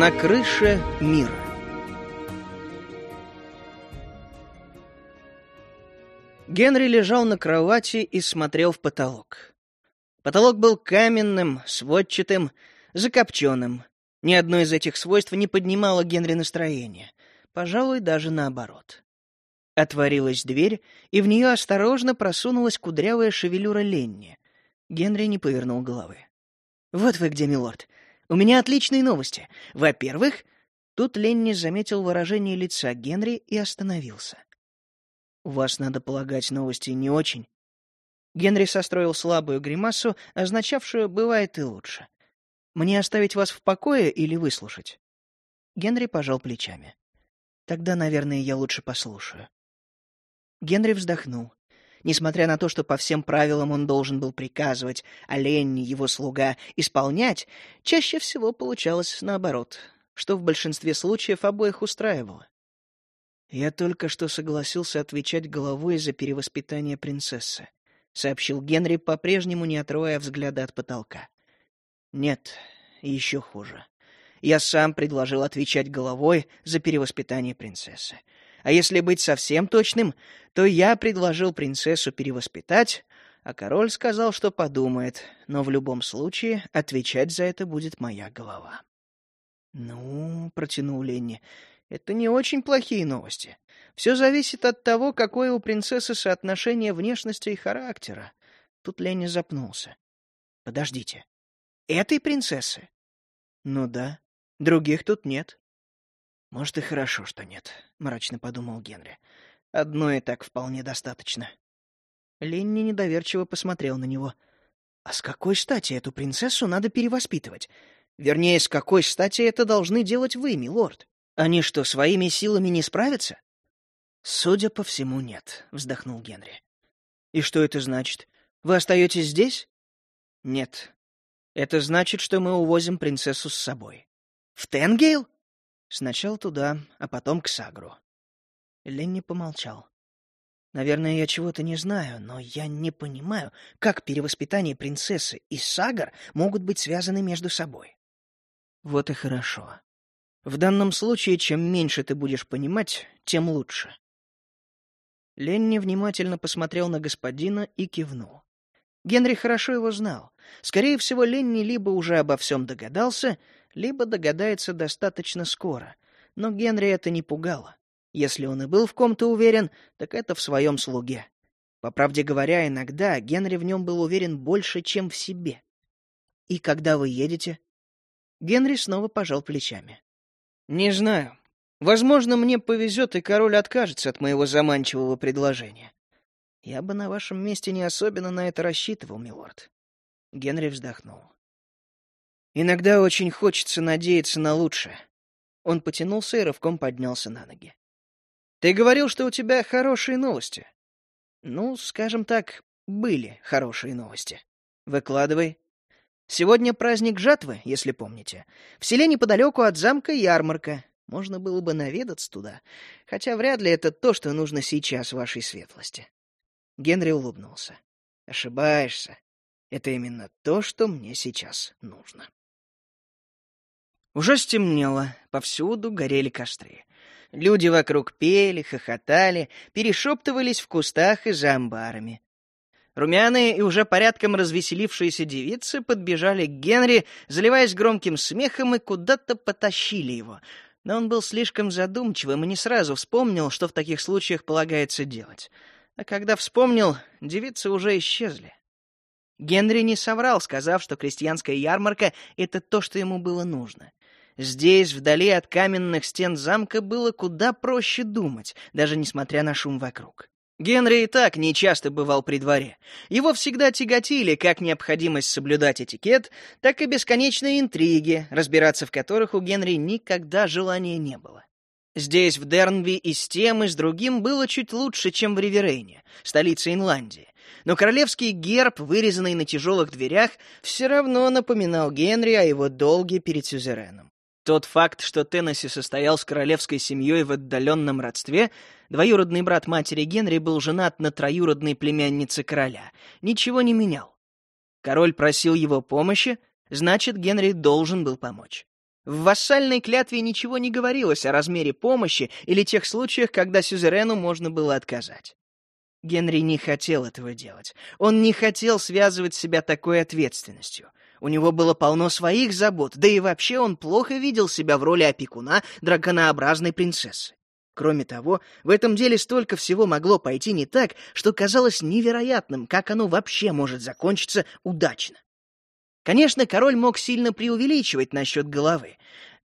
На крыше мира. Генри лежал на кровати и смотрел в потолок. Потолок был каменным, сводчатым, закопченным. Ни одно из этих свойств не поднимало Генри настроение. Пожалуй, даже наоборот. Отворилась дверь, и в нее осторожно просунулась кудрявая шевелюра Ленни. Генри не повернул головы. «Вот вы где, милорд. У меня отличные новости. Во-первых...» Тут Ленни заметил выражение лица Генри и остановился. «У вас, надо полагать, новости не очень». Генри состроил слабую гримасу, означавшую «бывает и лучше». «Мне оставить вас в покое или выслушать?» Генри пожал плечами. «Тогда, наверное, я лучше послушаю». Генри вздохнул. Несмотря на то, что по всем правилам он должен был приказывать, а Ленни, его слуга, исполнять, чаще всего получалось наоборот, что в большинстве случаев обоих устраивало. «Я только что согласился отвечать головой за перевоспитание принцессы», — сообщил Генри, по-прежнему не отрывая взгляда от потолка. «Нет, еще хуже. Я сам предложил отвечать головой за перевоспитание принцессы. А если быть совсем точным, то я предложил принцессу перевоспитать, а король сказал, что подумает, но в любом случае отвечать за это будет моя голова. «Ну, — протянул Ленни, — это не очень плохие новости. Все зависит от того, какое у принцессы соотношение внешности и характера». Тут Ленни запнулся. «Подождите. Этой принцессы?» «Ну да. Других тут нет». «Может, и хорошо, что нет», — мрачно подумал Генри. «Одно и так вполне достаточно». Ленни недоверчиво посмотрел на него. «А с какой стати эту принцессу надо перевоспитывать? Вернее, с какой стати это должны делать вы, милорд? Они что, своими силами не справятся?» «Судя по всему, нет», — вздохнул Генри. «И что это значит? Вы остаетесь здесь?» «Нет. Это значит, что мы увозим принцессу с собой». «В Тенгейл?» Сначала туда, а потом к Сагру. Ленни помолчал. Наверное, я чего-то не знаю, но я не понимаю, как перевоспитание принцессы и Сагар могут быть связаны между собой. Вот и хорошо. В данном случае, чем меньше ты будешь понимать, тем лучше. Ленни внимательно посмотрел на господина и кивнул. Генри хорошо его знал. Скорее всего, Ленни либо уже обо всем догадался, либо догадается достаточно скоро. Но Генри это не пугало. Если он и был в ком-то уверен, так это в своем слуге. По правде говоря, иногда Генри в нем был уверен больше, чем в себе. «И когда вы едете?» Генри снова пожал плечами. «Не знаю. Возможно, мне повезет, и король откажется от моего заманчивого предложения. Я бы на вашем месте не особенно на это рассчитывал, милорд». Генри вздохнул. Иногда очень хочется надеяться на лучшее. Он потянулся и рывком поднялся на ноги. Ты говорил, что у тебя хорошие новости. Ну, скажем так, были хорошие новости. Выкладывай. Сегодня праздник жатвы, если помните. В селе неподалеку от замка ярмарка. Можно было бы наведаться туда, хотя вряд ли это то, что нужно сейчас вашей светлости. Генри улыбнулся. Ошибаешься. Это именно то, что мне сейчас нужно. Уже стемнело, повсюду горели костры. Люди вокруг пели, хохотали, перешептывались в кустах и за амбарами. Румяные и уже порядком развеселившиеся девицы подбежали к Генри, заливаясь громким смехом, и куда-то потащили его. Но он был слишком задумчивым и не сразу вспомнил, что в таких случаях полагается делать. А когда вспомнил, девицы уже исчезли. Генри не соврал, сказав, что крестьянская ярмарка — это то, что ему было нужно. Здесь, вдали от каменных стен замка, было куда проще думать, даже несмотря на шум вокруг. Генри и так нечасто бывал при дворе. Его всегда тяготили как необходимость соблюдать этикет, так и бесконечные интриги, разбираться в которых у Генри никогда желания не было. Здесь, в Дернви, и с тем, и с другим было чуть лучше, чем в Риверейне, столице Инландии. Но королевский герб, вырезанный на тяжелых дверях, все равно напоминал Генри о его долге перед сюзереном. Тот факт, что Теннесси состоял с королевской семьей в отдаленном родстве, двоюродный брат матери Генри был женат на троюродной племяннице короля, ничего не менял. Король просил его помощи, значит, Генри должен был помочь. В вассальной клятве ничего не говорилось о размере помощи или тех случаях, когда сюзерену можно было отказать. Генри не хотел этого делать. Он не хотел связывать себя такой ответственностью. У него было полно своих забот, да и вообще он плохо видел себя в роли опекуна драконообразной принцессы. Кроме того, в этом деле столько всего могло пойти не так, что казалось невероятным, как оно вообще может закончиться удачно. Конечно, король мог сильно преувеличивать насчет головы.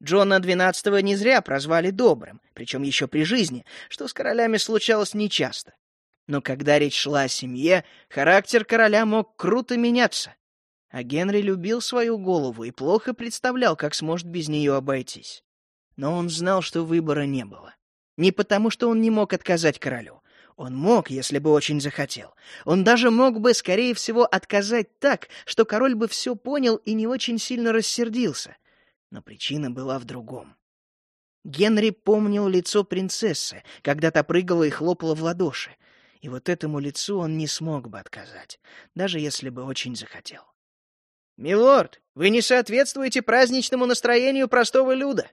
Джона XII не зря прозвали добрым, причем еще при жизни, что с королями случалось нечасто. Но когда речь шла о семье, характер короля мог круто меняться. А Генри любил свою голову и плохо представлял, как сможет без нее обойтись. Но он знал, что выбора не было. Не потому, что он не мог отказать королю. Он мог, если бы очень захотел. Он даже мог бы, скорее всего, отказать так, что король бы все понял и не очень сильно рассердился. Но причина была в другом. Генри помнил лицо принцессы, когда та прыгала и хлопала в ладоши. И вот этому лицу он не смог бы отказать, даже если бы очень захотел. «Милорд, вы не соответствуете праздничному настроению простого люда!»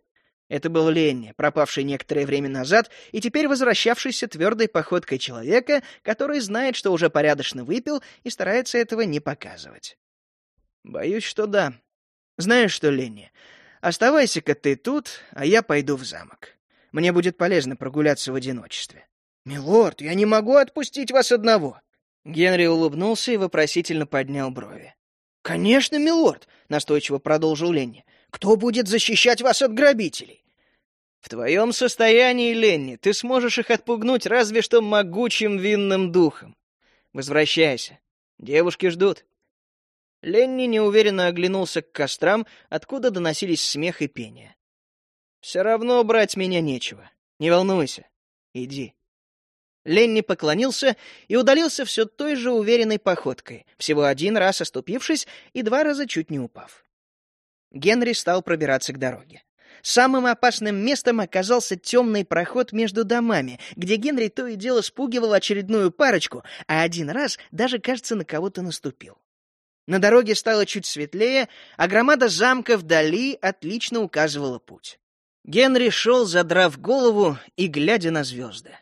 Это был Ленни, пропавший некоторое время назад и теперь возвращавшийся твердой походкой человека, который знает, что уже порядочно выпил и старается этого не показывать. «Боюсь, что да. Знаешь что, Ленни, оставайся-ка ты тут, а я пойду в замок. Мне будет полезно прогуляться в одиночестве». «Милорд, я не могу отпустить вас одного!» Генри улыбнулся и вопросительно поднял брови. «Конечно, милорд!» — настойчиво продолжил Ленни. «Кто будет защищать вас от грабителей?» «В твоем состоянии, Ленни, ты сможешь их отпугнуть разве что могучим винным духом. Возвращайся. Девушки ждут». Ленни неуверенно оглянулся к кострам, откуда доносились смех и пение. «Все равно брать меня нечего. Не волнуйся. Иди». Ленни поклонился и удалился все той же уверенной походкой, всего один раз оступившись и два раза чуть не упав. Генри стал пробираться к дороге. Самым опасным местом оказался темный проход между домами, где Генри то и дело спугивал очередную парочку, а один раз даже, кажется, на кого-то наступил. На дороге стало чуть светлее, а громада замка вдали отлично указывала путь. Генри шел, задрав голову и глядя на звезды.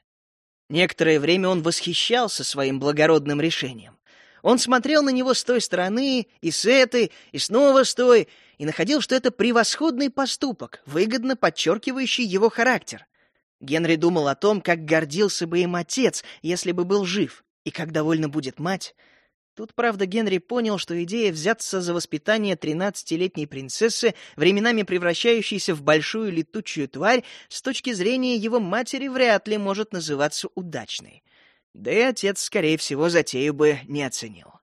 Некоторое время он восхищался своим благородным решением. Он смотрел на него с той стороны, и с этой, и снова с той, и находил, что это превосходный поступок, выгодно подчеркивающий его характер. Генри думал о том, как гордился бы им отец, если бы был жив, и как довольна будет мать, Тут, правда, Генри понял, что идея взяться за воспитание тринадцатилетней принцессы, временами превращающейся в большую летучую тварь, с точки зрения его матери вряд ли может называться удачной. Да и отец, скорее всего, затею бы не оценил.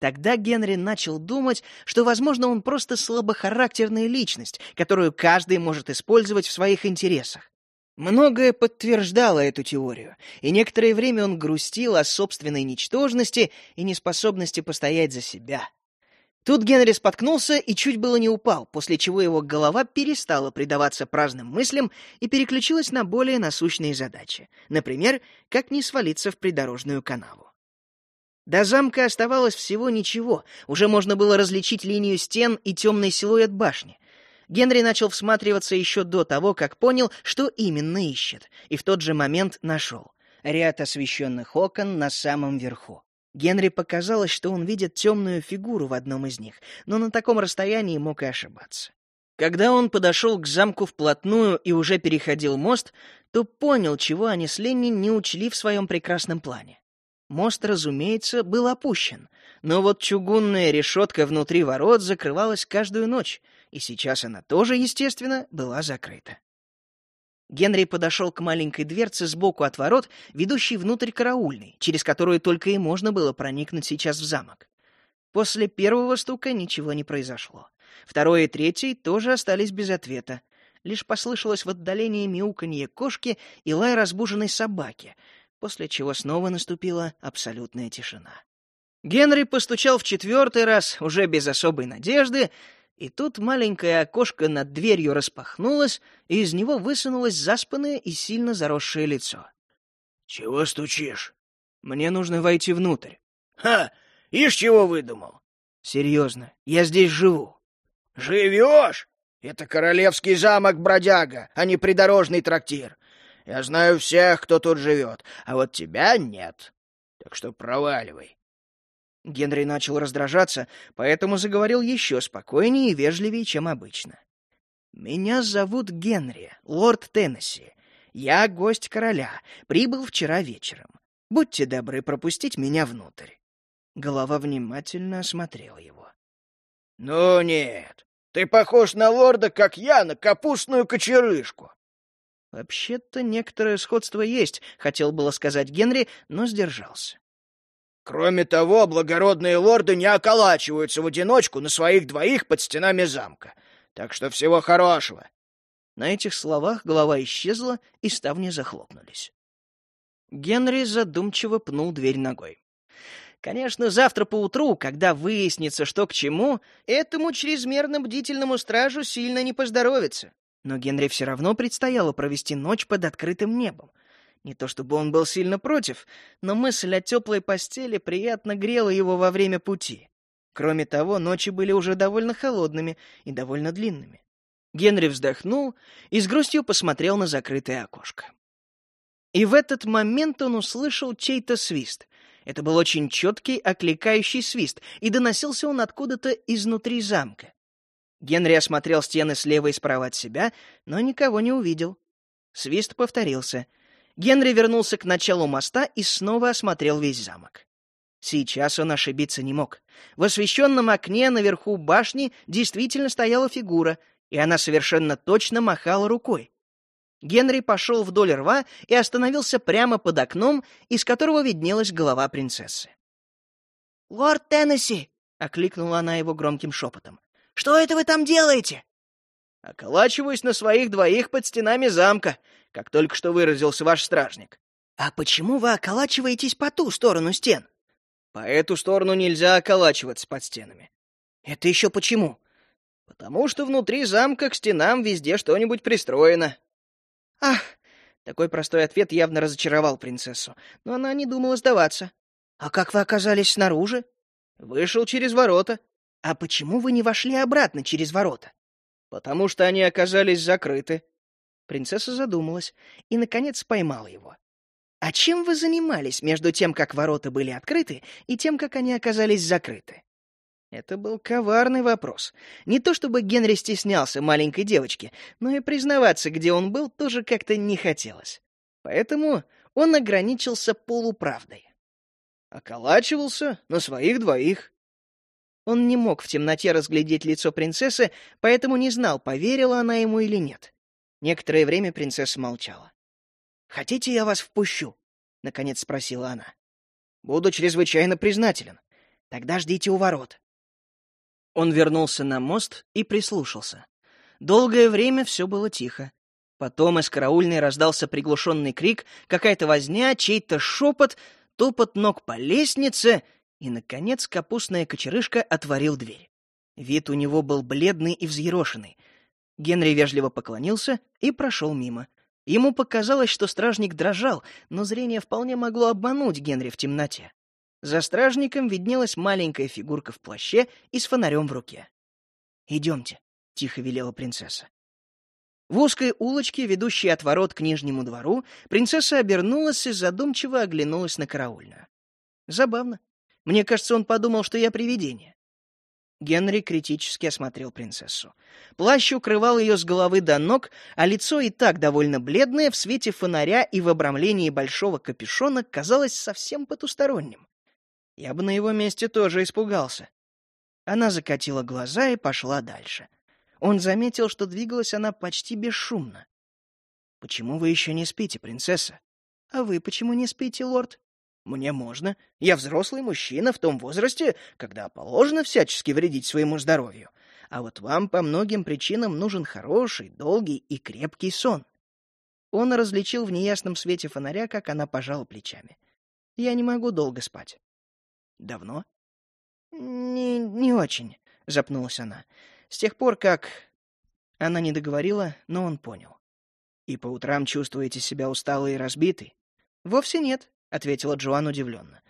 Тогда Генри начал думать, что, возможно, он просто слабохарактерная личность, которую каждый может использовать в своих интересах. Многое подтверждало эту теорию, и некоторое время он грустил о собственной ничтожности и неспособности постоять за себя. Тут Генри споткнулся и чуть было не упал, после чего его голова перестала предаваться праздным мыслям и переключилась на более насущные задачи. Например, как не свалиться в придорожную канаву. До замка оставалось всего ничего, уже можно было различить линию стен и темный силуэт башни. Генри начал всматриваться еще до того, как понял, что именно ищет, и в тот же момент нашел. Ряд освещенных окон на самом верху. Генри показалось, что он видит темную фигуру в одном из них, но на таком расстоянии мог и ошибаться. Когда он подошел к замку вплотную и уже переходил мост, то понял, чего они с Ленни не учли в своем прекрасном плане. Мост, разумеется, был опущен, но вот чугунная решетка внутри ворот закрывалась каждую ночь, и сейчас она тоже, естественно, была закрыта. Генри подошел к маленькой дверце сбоку от ворот, ведущей внутрь караульной, через которую только и можно было проникнуть сейчас в замок. После первого стука ничего не произошло. Второй и третий тоже остались без ответа. Лишь послышалось в отдалении мяуканье кошки и лай разбуженной собаки, после чего снова наступила абсолютная тишина. Генри постучал в четвертый раз, уже без особой надежды, и тут маленькое окошко над дверью распахнулось, и из него высунулось заспанное и сильно заросшее лицо. «Чего стучишь?» «Мне нужно войти внутрь». «Ха! Ишь, чего выдумал?» «Серьезно, я здесь живу». «Живешь? Это королевский замок, бродяга, а не придорожный трактир. Я знаю всех, кто тут живет, а вот тебя нет. Так что проваливай. Генри начал раздражаться, поэтому заговорил еще спокойнее и вежливее, чем обычно. «Меня зовут Генри, лорд Теннесси. Я гость короля, прибыл вчера вечером. Будьте добры пропустить меня внутрь». Голова внимательно осмотрела его. «Ну нет, ты похож на лорда, как я, на капустную кочерышку». «Вообще-то некоторое сходство есть», — хотел было сказать Генри, но сдержался. Кроме того, благородные лорды не околачиваются в одиночку на своих двоих под стенами замка. Так что всего хорошего. На этих словах голова исчезла, и ставни захлопнулись. Генри задумчиво пнул дверь ногой. Конечно, завтра поутру, когда выяснится, что к чему, этому чрезмерно бдительному стражу сильно не поздоровится. Но Генри все равно предстояло провести ночь под открытым небом. Не то чтобы он был сильно против, но мысль о теплой постели приятно грела его во время пути. Кроме того, ночи были уже довольно холодными и довольно длинными. Генри вздохнул и с грустью посмотрел на закрытое окошко. И в этот момент он услышал чей-то свист. Это был очень четкий, окликающий свист, и доносился он откуда-то изнутри замка. Генри осмотрел стены слева и справа от себя, но никого не увидел. Свист повторился — Генри вернулся к началу моста и снова осмотрел весь замок. Сейчас он ошибиться не мог. В освещенном окне наверху башни действительно стояла фигура, и она совершенно точно махала рукой. Генри пошел вдоль рва и остановился прямо под окном, из которого виднелась голова принцессы. «Лорд Теннесси!» — окликнула она его громким шепотом. «Что это вы там делаете?» «Околачиваюсь на своих двоих под стенами замка как только что выразился ваш стражник. А почему вы околачиваетесь по ту сторону стен? По эту сторону нельзя околачиваться под стенами. Это еще почему? Потому что внутри замка к стенам везде что-нибудь пристроено. Ах, такой простой ответ явно разочаровал принцессу, но она не думала сдаваться. А как вы оказались снаружи? Вышел через ворота. А почему вы не вошли обратно через ворота? Потому что они оказались закрыты. Принцесса задумалась и, наконец, поймала его. «А чем вы занимались между тем, как ворота были открыты, и тем, как они оказались закрыты?» Это был коварный вопрос. Не то чтобы Генри стеснялся маленькой девочки, но и признаваться, где он был, тоже как-то не хотелось. Поэтому он ограничился полуправдой. Околачивался на своих двоих. Он не мог в темноте разглядеть лицо принцессы, поэтому не знал, поверила она ему или нет. Некоторое время принцесса молчала. «Хотите, я вас впущу?» — наконец спросила она. «Буду чрезвычайно признателен. Тогда ждите у ворот». Он вернулся на мост и прислушался. Долгое время все было тихо. Потом из караульной раздался приглушенный крик, какая-то возня, чей-то шепот, топот ног по лестнице, и, наконец, капустная кочерышка отворил дверь. Вид у него был бледный и взъерошенный — Генри вежливо поклонился и прошел мимо. Ему показалось, что стражник дрожал, но зрение вполне могло обмануть Генри в темноте. За стражником виднелась маленькая фигурка в плаще и с фонарем в руке. «Идемте», — тихо велела принцесса. В узкой улочке, ведущей от ворот к Нижнему двору, принцесса обернулась и задумчиво оглянулась на караульную. Забавно. Мне кажется, он подумал, что я привидение. Генри критически осмотрел принцессу. Плащ укрывал ее с головы до ног, а лицо и так довольно бледное в свете фонаря и в обрамлении большого капюшона казалось совсем потусторонним. Я бы на его месте тоже испугался. Она закатила глаза и пошла дальше. Он заметил, что двигалась она почти бесшумно. «Почему вы еще не спите, принцесса?» «А вы почему не спите, лорд?» Мне можно. Я взрослый мужчина в том возрасте, когда положено всячески вредить своему здоровью. А вот вам по многим причинам нужен хороший, долгий и крепкий сон. Он различил в неясном свете фонаря, как она пожала плечами. Я не могу долго спать. Давно? Не, не очень, запнулась она. С тех пор, как... Она не договорила, но он понял. И по утрам чувствуете себя усталой и разбитой? Вовсе нет, — ответила Джоан удивленно.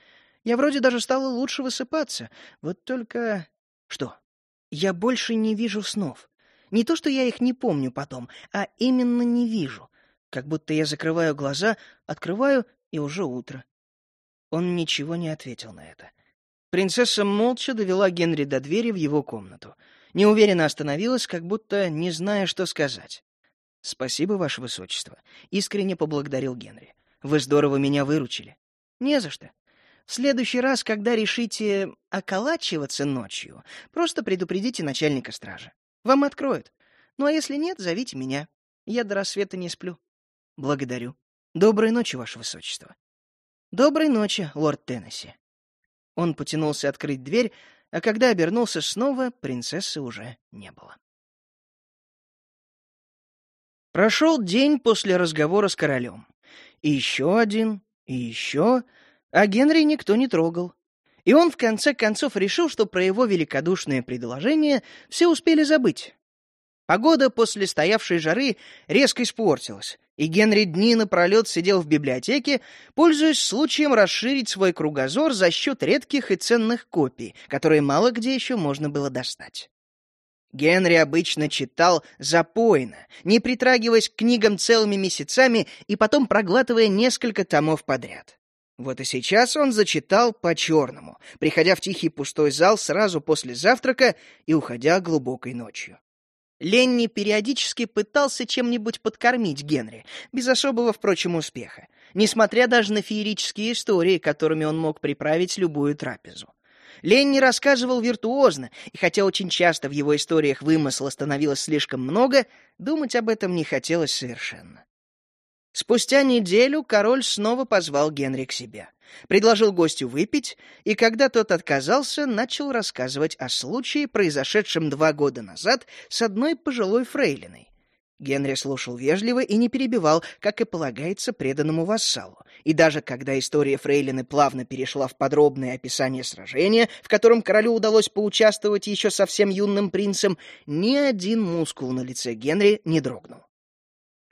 «Я вроде даже стала лучше высыпаться. Вот только...» «Что?» «Я больше не вижу снов. Не то, что я их не помню потом, а именно не вижу. Как будто я закрываю глаза, открываю, и уже утро. Он ничего не ответил на это. Принцесса молча довела Генри до двери в его комнату. Неуверенно остановилась, как будто не зная, что сказать. «Спасибо, Ваше Высочество», — искренне поблагодарил Генри. «Вы здорово меня выручили». «Не за что. В следующий раз, когда решите околачиваться ночью, просто предупредите начальника стражи. Вам откроют. Ну а если нет, зовите меня. Я до рассвета не сплю». «Благодарю. Доброй ночи, Ваше Высочество». «Доброй ночи, лорд Теннесси». Он потянулся открыть дверь, а когда обернулся снова, принцессы уже не было. Прошел день после разговора с королем. И еще один, и еще, а Генри никто не трогал. И он в конце концов решил, что про его великодушное предложение все успели забыть. Погода после стоявшей жары резко испортилась, и Генри дни напролет сидел в библиотеке, пользуясь случаем расширить свой кругозор за счет редких и ценных копий, которые мало где еще можно было достать. Генри обычно читал запойно, не притрагиваясь к книгам целыми месяцами и потом проглатывая несколько томов подряд. Вот и сейчас он зачитал по-черному, приходя в тихий пустой зал сразу после завтрака и уходя глубокой ночью. Ленни периодически пытался чем-нибудь подкормить Генри, без особого, впрочем, успеха, несмотря даже на феерические истории, которыми он мог приправить любую трапезу. Ленни рассказывал виртуозно, и хотя очень часто в его историях вымысла становилось слишком много, думать об этом не хотелось совершенно. Спустя неделю король снова позвал Генри к себе. Предложил гостю выпить, и когда тот отказался, начал рассказывать о случае, произошедшем два года назад с одной пожилой фрейлиной. Генри слушал вежливо и не перебивал, как и полагается преданному вассалу. И даже когда история Фрейлины плавно перешла в подробное описание сражения, в котором королю удалось поучаствовать еще совсем юным принцем, ни один мускул на лице Генри не дрогнул.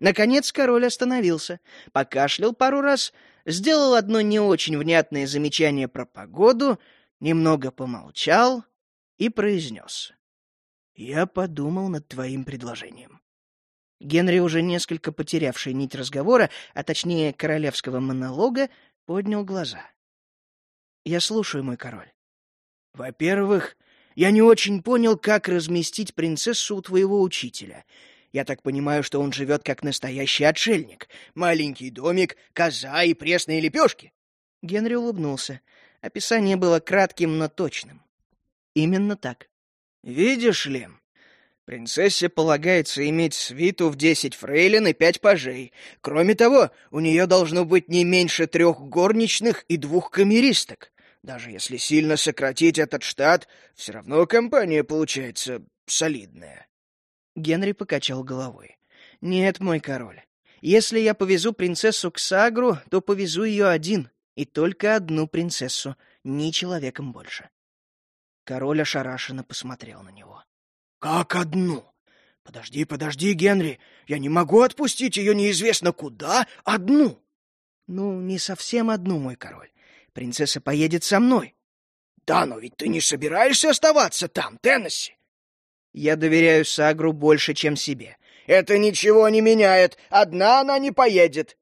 Наконец король остановился, покашлял пару раз, сделал одно не очень внятное замечание про погоду, немного помолчал и произнес. «Я подумал над твоим предложением». Генри, уже несколько потерявший нить разговора, а точнее королевского монолога, поднял глаза. «Я слушаю, мой король». «Во-первых, я не очень понял, как разместить принцессу у твоего учителя. Я так понимаю, что он живет как настоящий отшельник. Маленький домик, коза и пресные лепешки». Генри улыбнулся. Описание было кратким, но точным. «Именно так». «Видишь ли, Принцессе полагается иметь свиту в десять фрейлин и пять пажей. Кроме того, у нее должно быть не меньше трех горничных и двух камеристок. Даже если сильно сократить этот штат, все равно компания получается солидная. Генри покачал головой. «Нет, мой король, если я повезу принцессу к Сагру, то повезу ее один, и только одну принцессу, ни человеком больше». Король ошарашенно посмотрел на него. «Как одну? Подожди, подожди, Генри, я не могу отпустить ее неизвестно куда одну!» «Ну, не совсем одну, мой король. Принцесса поедет со мной». «Да, но ведь ты не собираешься оставаться там, Теннесси?» «Я доверяю Сагру больше, чем себе». «Это ничего не меняет. Одна она не поедет».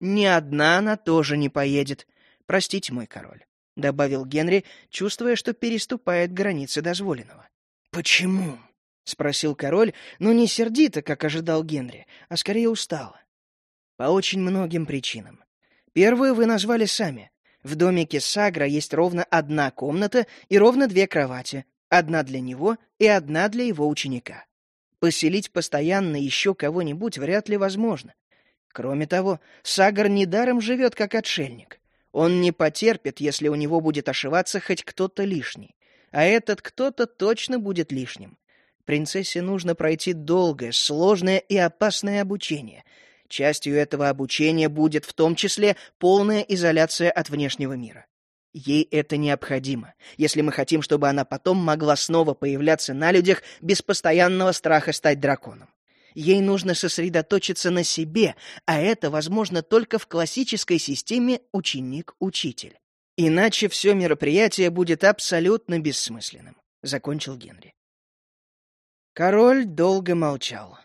«Ни одна она тоже не поедет. Простите, мой король», — добавил Генри, чувствуя, что переступает границы дозволенного. «Почему?» — спросил король, но не сердито, как ожидал Генри, а скорее устало. «По очень многим причинам. Первую вы назвали сами. В домике Сагра есть ровно одна комната и ровно две кровати, одна для него и одна для его ученика. Поселить постоянно еще кого-нибудь вряд ли возможно. Кроме того, Сагар недаром живет как отшельник. Он не потерпит, если у него будет ошиваться хоть кто-то лишний. А этот кто-то точно будет лишним. Принцессе нужно пройти долгое, сложное и опасное обучение. Частью этого обучения будет в том числе полная изоляция от внешнего мира. Ей это необходимо, если мы хотим, чтобы она потом могла снова появляться на людях без постоянного страха стать драконом. Ей нужно сосредоточиться на себе, а это возможно только в классической системе ученик-учитель. Иначе все мероприятие будет абсолютно бессмысленным, — закончил Генри. Король долго молчал.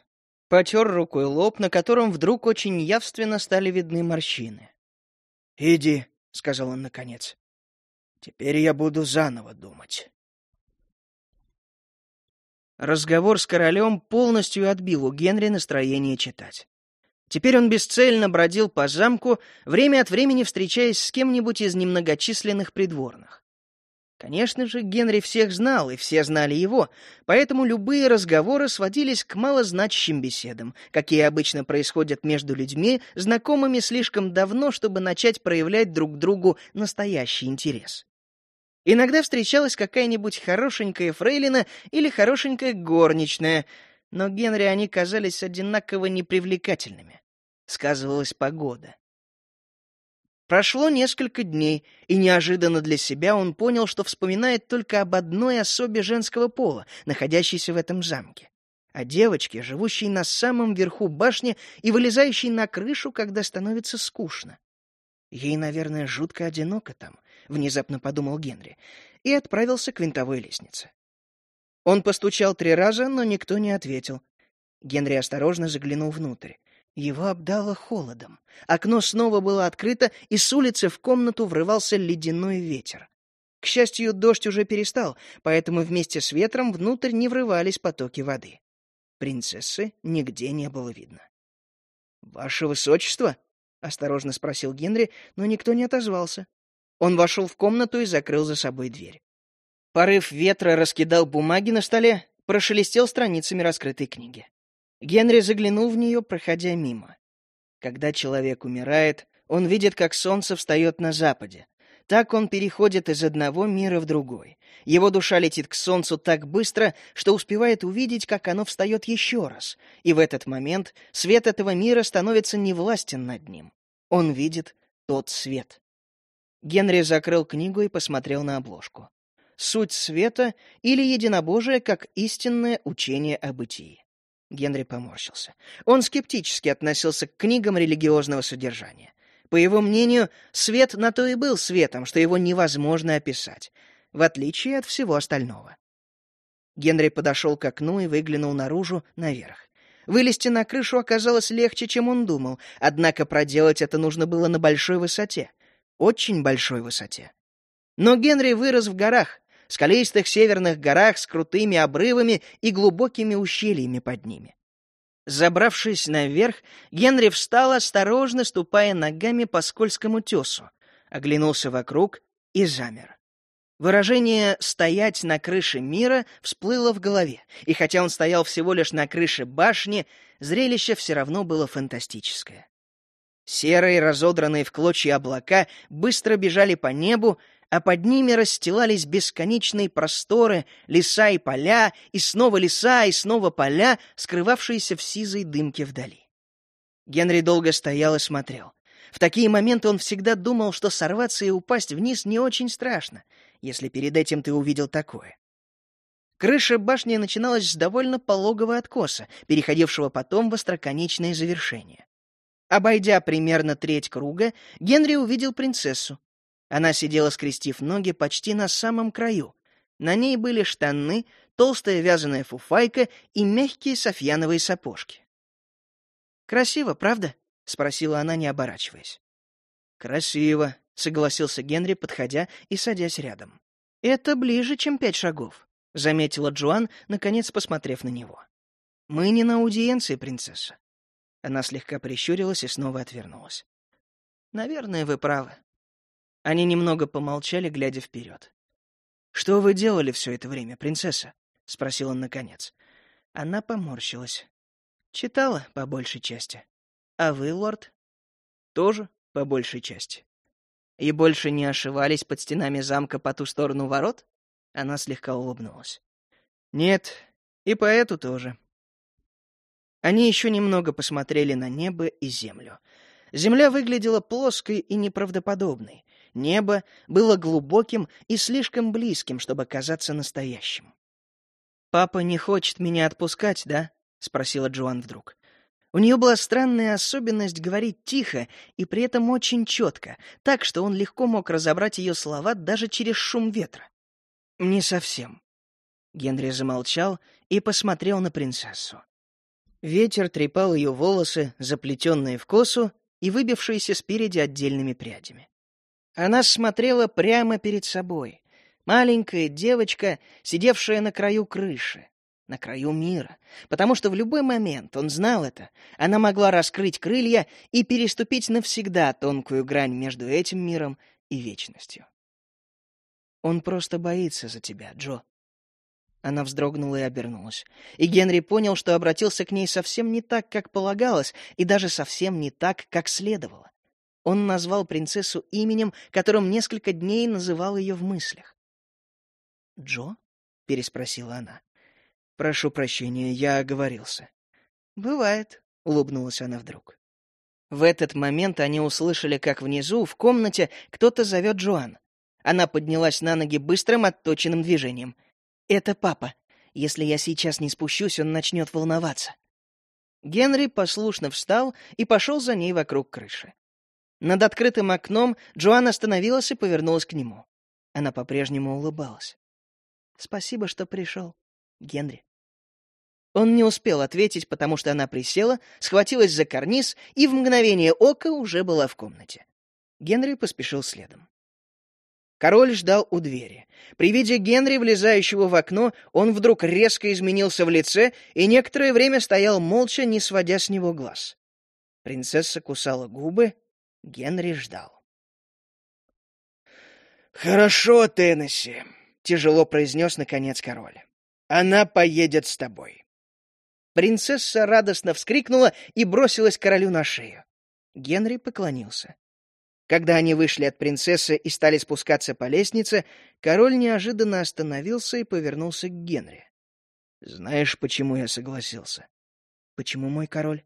Потер рукой лоб, на котором вдруг очень явственно стали видны морщины. «Иди», — сказал он наконец. «Теперь я буду заново думать». Разговор с королем полностью отбил у Генри настроение читать. Теперь он бесцельно бродил по замку, время от времени встречаясь с кем-нибудь из немногочисленных придворных. Конечно же, Генри всех знал, и все знали его, поэтому любые разговоры сводились к малозначащим беседам, какие обычно происходят между людьми, знакомыми слишком давно, чтобы начать проявлять друг другу настоящий интерес. Иногда встречалась какая-нибудь хорошенькая фрейлина или хорошенькая горничная, но Генри они казались одинаково непривлекательными. Сказывалась погода. Прошло несколько дней, и неожиданно для себя он понял, что вспоминает только об одной особе женского пола, находящейся в этом замке. О девочке, живущей на самом верху башни и вылезающей на крышу, когда становится скучно. Ей, наверное, жутко одиноко там, — внезапно подумал Генри, и отправился к винтовой лестнице. Он постучал три раза, но никто не ответил. Генри осторожно заглянул внутрь. Его обдало холодом. Окно снова было открыто, и с улицы в комнату врывался ледяной ветер. К счастью, дождь уже перестал, поэтому вместе с ветром внутрь не врывались потоки воды. Принцессы нигде не было видно. «Ваше высочество?» — осторожно спросил Генри, но никто не отозвался. Он вошел в комнату и закрыл за собой дверь. Порыв ветра раскидал бумаги на столе, прошелестел страницами раскрытой книги. Генри заглянул в нее, проходя мимо. Когда человек умирает, он видит, как солнце встает на западе. Так он переходит из одного мира в другой. Его душа летит к солнцу так быстро, что успевает увидеть, как оно встает еще раз. И в этот момент свет этого мира становится невластен над ним. Он видит тот свет. Генри закрыл книгу и посмотрел на обложку. «Суть света» или «Единобожие как истинное учение о бытии». Генри поморщился. Он скептически относился к книгам религиозного содержания. По его мнению, свет на то и был светом, что его невозможно описать, в отличие от всего остального. Генри подошел к окну и выглянул наружу, наверх. Вылезти на крышу оказалось легче, чем он думал, однако проделать это нужно было на большой высоте. Очень большой высоте. Но Генри вырос в горах, скалистых северных горах с крутыми обрывами и глубокими ущельями под ними. Забравшись наверх, Генри встал, осторожно ступая ногами по скользкому тесу, оглянулся вокруг и замер. Выражение «стоять на крыше мира» всплыло в голове, и хотя он стоял всего лишь на крыше башни, зрелище все равно было фантастическое. Серые, разодранные в клочья облака быстро бежали по небу, а под ними расстилались бесконечные просторы, леса и поля, и снова леса, и снова поля, скрывавшиеся в сизой дымке вдали. Генри долго стоял и смотрел. В такие моменты он всегда думал, что сорваться и упасть вниз не очень страшно, если перед этим ты увидел такое. Крыша башни начиналась с довольно пологого откоса, переходившего потом в остроконечное завершение. Обойдя примерно треть круга, Генри увидел принцессу, она сидела, скрестив ноги, почти на самом краю. На ней были штаны, толстая вязаная фуфайка и мягкие софьяновые сапожки. «Красиво, правда?» — спросила она, не оборачиваясь. «Красиво», — согласился Генри, подходя и садясь рядом. «Это ближе, чем пять шагов», — заметила Джоан, наконец посмотрев на него. «Мы не на аудиенции, принцесса». Она слегка прищурилась и снова отвернулась. «Наверное, вы правы. Они немного помолчали, глядя вперед. «Что вы делали все это время, принцесса?» — спросил он наконец. Она поморщилась. «Читала, по большей части. А вы, лорд?» «Тоже, по большей части». «И больше не ошивались под стенами замка по ту сторону ворот?» Она слегка улыбнулась. «Нет, и по эту тоже». Они еще немного посмотрели на небо и землю. Земля выглядела плоской и неправдоподобной. Небо было глубоким и слишком близким, чтобы казаться настоящим. «Папа не хочет меня отпускать, да?» — спросила Джоан вдруг. У нее была странная особенность говорить тихо и при этом очень четко, так что он легко мог разобрать ее слова даже через шум ветра. «Не совсем». Генри замолчал и посмотрел на принцессу. Ветер трепал ее волосы, заплетенные в косу и выбившиеся спереди отдельными прядями. Она смотрела прямо перед собой. Маленькая девочка, сидевшая на краю крыши, на краю мира, потому что в любой момент, он знал это, она могла раскрыть крылья и переступить навсегда тонкую грань между этим миром и вечностью. «Он просто боится за тебя, Джо». Она вздрогнула и обернулась. И Генри понял, что обратился к ней совсем не так, как полагалось, и даже совсем не так, как следовало. Он назвал принцессу именем, которым несколько дней называл ее в мыслях. «Джо?» — переспросила она. «Прошу прощения, я оговорился». «Бывает», — улыбнулась она вдруг. В этот момент они услышали, как внизу, в комнате, кто-то зовет Джоан. Она поднялась на ноги быстрым, отточенным движением. «Это папа. Если я сейчас не спущусь, он начнет волноваться». Генри послушно встал и пошел за ней вокруг крыши. Над открытым окном Джоан остановилась и повернулась к нему. Она по-прежнему улыбалась. «Спасибо, что пришел, Генри». Он не успел ответить, потому что она присела, схватилась за карниз и в мгновение ока уже была в комнате. Генри поспешил следом. Король ждал у двери. При виде Генри, влезающего в окно, он вдруг резко изменился в лице и некоторое время стоял молча, не сводя с него глаз. Принцесса кусала губы, Генри ждал. «Хорошо, Теннесси», — тяжело произнес наконец король. «Она поедет с тобой». Принцесса радостно вскрикнула и бросилась королю на шею. Генри поклонился. Когда они вышли от принцессы и стали спускаться по лестнице, король неожиданно остановился и повернулся к Генри. «Знаешь, почему я согласился?» «Почему, мой король?»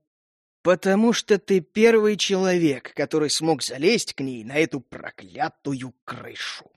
«Потому что ты первый человек, который смог залезть к ней на эту проклятую крышу».